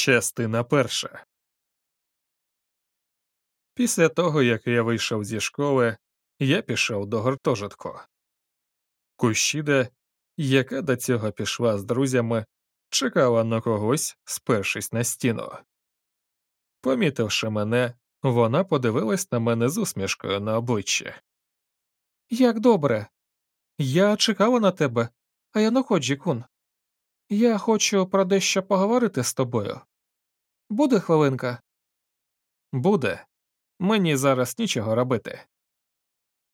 Частина перша. Після того, як я вийшов зі школи, я пішов до гуртожитку. Кущіда, яка до цього пішла з друзями, чекала на когось, спершись на стіну. Помітивши мене, вона подивилась на мене з усмішкою на обличчі. Як добре. Я чекала на тебе, а я кун. Я хочу про дещо поговорити з тобою. Буде хвилинка? Буде. Мені зараз нічого робити.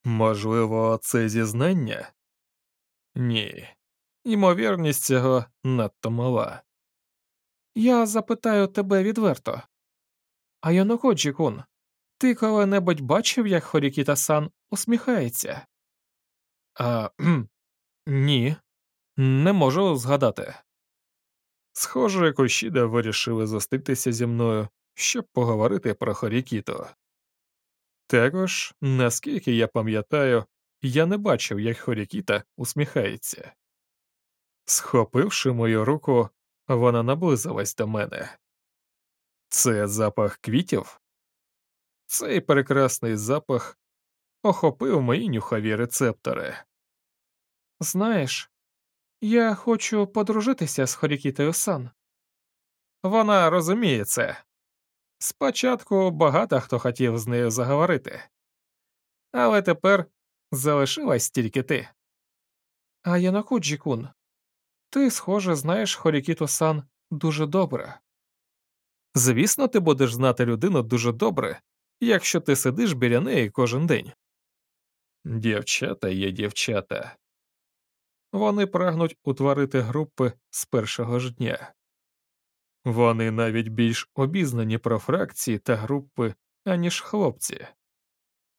Можливо, це зізнання? Ні. Ймовірність цього надто мала. Я запитаю тебе відверто. А Янокоджі кун, ти коли-небудь бачив, як Хорікіта сан усміхається? А, кхм, ні, не можу згадати. Схоже, Кошіда вирішили зустрітися зі мною, щоб поговорити про Хорікіто. Також, наскільки я пам'ятаю, я не бачив, як Хорікіта усміхається. Схопивши мою руку, вона наблизилась до мене. Це запах квітів? Цей прекрасний запах охопив мої нюхові рецептори. Знаєш, я хочу подружитися з Хорікітою сан. Вона розуміє це. Спочатку багато хто хотів з нею заговорити, але тепер залишилась тільки ти. А Янакуджі кун, ти, схоже, знаєш Хорікіту сан дуже добре. Звісно, ти будеш знати людину дуже добре, якщо ти сидиш біля неї кожен день. Дівчата є дівчата. Вони прагнуть утворити групи з першого ж дня. Вони навіть більш обізнані про фракції та групи, аніж хлопці,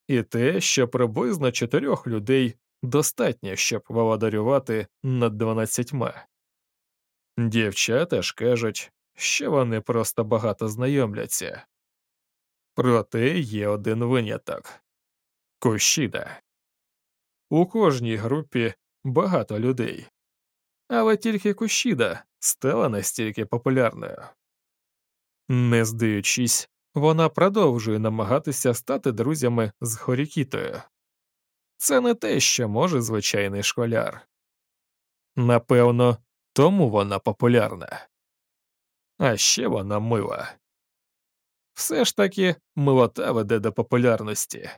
і те, що приблизно чотирьох людей достатньо, щоб володарювати над дванадцятьма. Дівчата ж кажуть, що вони просто багато знайомляться. Проте є один виняток Кощіда. У кожній групі багато людей, але тільки Кущіда стала настільки популярною. Не здаючись, вона продовжує намагатися стати друзями з Хорікітою. Це не те, що може звичайний школяр. Напевно, тому вона популярна. А ще вона мила. Все ж таки милота веде до популярності.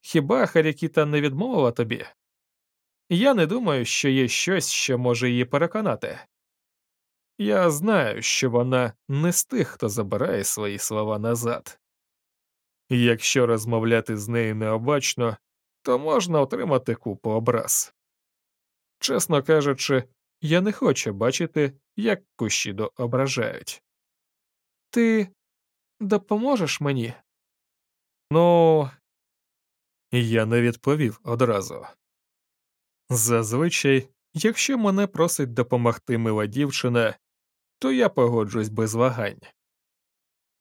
Хіба Харікіта не відмовила тобі? Я не думаю, що є щось, що може її переконати. Я знаю, що вона не з тих, хто забирає свої слова назад. Якщо розмовляти з нею необачно, то можна отримати купу образ. Чесно кажучи, я не хочу бачити, як Кущідо ображають. Ти допоможеш мені? Ну, я не відповів одразу. Зазвичай, якщо мене просить допомогти мила дівчина, то я погоджусь без вагань.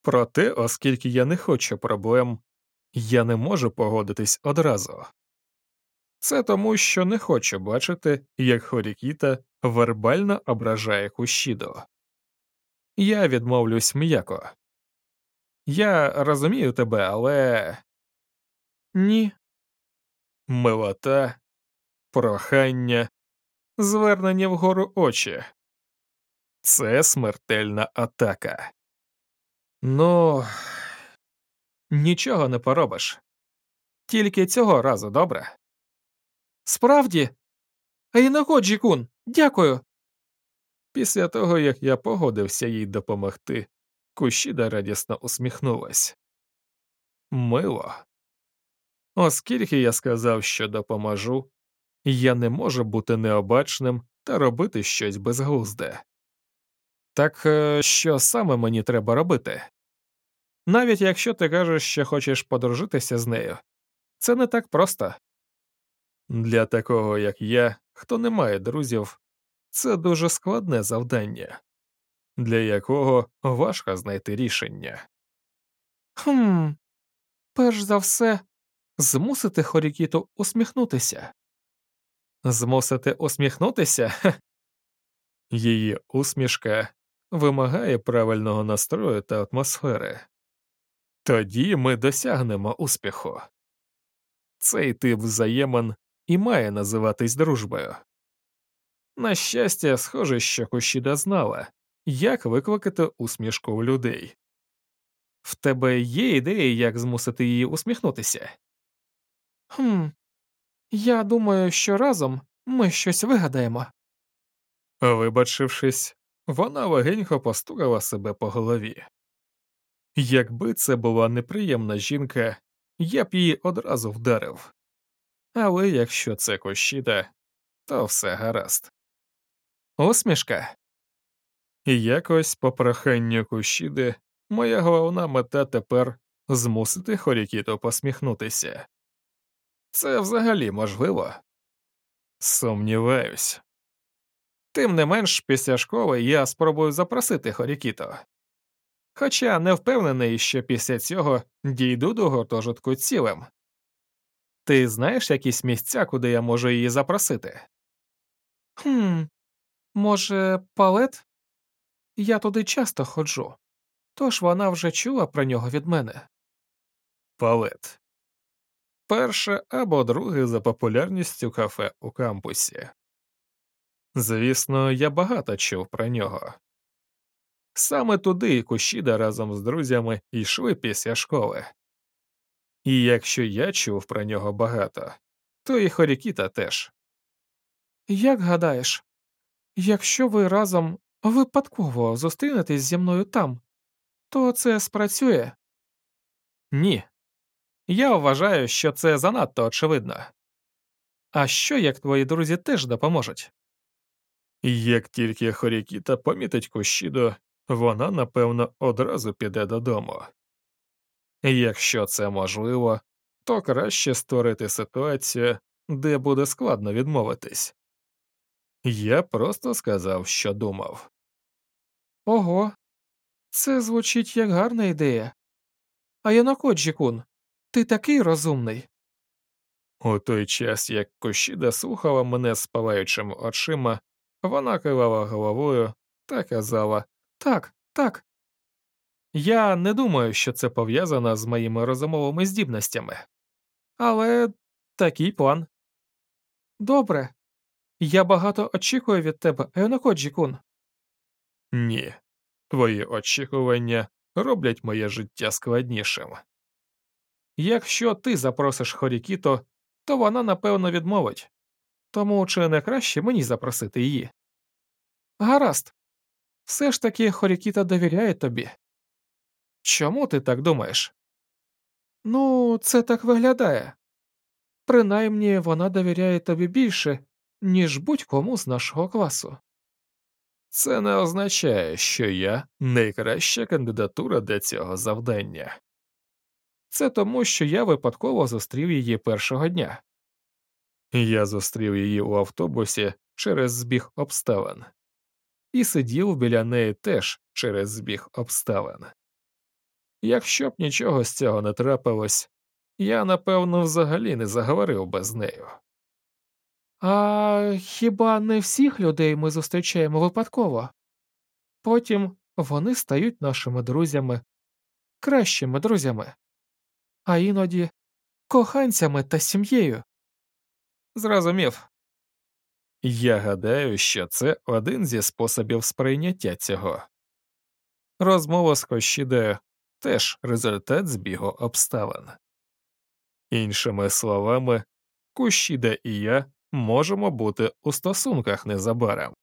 Проте, оскільки я не хочу проблем, я не можу погодитись одразу. Це тому, що не хочу бачити, як Хорікіта вербально ображає Кущідо. Я відмовлюсь м'яко. Я розумію тебе, але. Ні. Милота, прохання, звернення вгору очі. Це смертельна атака. Ну, нічого не поробиш. Тільки цього разу добре. Справді, Айнагоджі кун, дякую. Після того, як я погодився їй допомогти, Кущіда радісно усміхнулась. Мило. Оскільки я сказав, що допоможу, я не можу бути необачним та робити щось безглузде. Так е, що саме мені треба робити? Навіть якщо ти кажеш, що хочеш подружитися з нею, це не так просто. Для такого, як я, хто не має друзів, це дуже складне завдання, для якого важко знайти рішення. Хм, перш за все, змусити Хорікіту усміхнутися. Змусити усміхнутися? Її усмішка вимагає правильного настрою та атмосфери. Тоді ми досягнемо успіху. Цей тип взаємин і має називатись дружбою. На щастя, схоже, що Кощіда знала, як викликати усмішку у людей. В тебе є ідеї, як змусити її усміхнутися? Хм, я думаю, що разом ми щось вигадаємо. Вибачившись, вона легенько постукала себе по голові. Якби це була неприємна жінка, я б її одразу вдарив. Але якщо це кощіда, то все гаразд. Усмішка. Якось по проханню кущіди моя головна мета тепер змусити Хорікіто посміхнутися. Це взагалі можливо? Сумніваюсь. Тим не менш, після школи я спробую запросити Хорікіто. Хоча не впевнений, що після цього дійду до гуртожитку цілим. Ти знаєш якісь місця, куди я можу її запросити? Хм, може, палет? Я туди часто ходжу, тож вона вже чула про нього від мене. Палет. Перше або друге за популярністю кафе у кампусі. Звісно, я багато чув про нього. Саме туди Кущіда разом з друзями йшли після школи. І якщо я чув про нього багато, то і Хорікіта теж. Як гадаєш, якщо ви разом випадково зустрінетесь зі мною там, то це спрацює? Ні. Я вважаю, що це занадто очевидно. А що як твої друзі теж допоможуть? Як тільки Хорікіта помітить Кущідо, вона, напевно, одразу піде додому. Якщо це можливо, то краще створити ситуацію, де буде складно відмовитись. Я просто сказав, що думав. Ого, це звучить як гарна ідея. А Янокоджі-кун, ти такий розумний. У той час, як Кощіда слухала мене спалаючими очима, вона кивала головою та казала Так, так. Я не думаю, що це пов'язано з моїми розумовими здібностями. Але такий план. Добре. Я багато очікую від тебе, Еонокоджі-кун. Ні. Твої очікування роблять моє життя складнішим. Якщо ти запросиш Хорікіто, то вона напевно відмовить. Тому чи не краще мені запросити її? Гаразд. Все ж таки Хорікіта довіряє тобі. Чому ти так думаєш? Ну, це так виглядає. Принаймні вона довіряє тобі більше, ніж будь-кому з нашого класу. Це не означає, що я найкраща кандидатура для цього завдання. Це тому, що я випадково зустрів її першого дня. Я зустрів її у автобусі через збіг обставин, і сидів біля неї теж через збіг обставин. Якщо б нічого з цього не трапилось, я напевно взагалі не заговорив би з нею. А хіба не всіх людей ми зустрічаємо випадково? Потім вони стають нашими друзями, кращими друзями, а іноді коханцями та сім'єю. Зрозумів. Я гадаю, що це один зі способів сприйняття цього. Розмова з Кощідею теж результат збігу обставин. Іншими словами, Кущіда і я можемо бути у стосунках незабаром.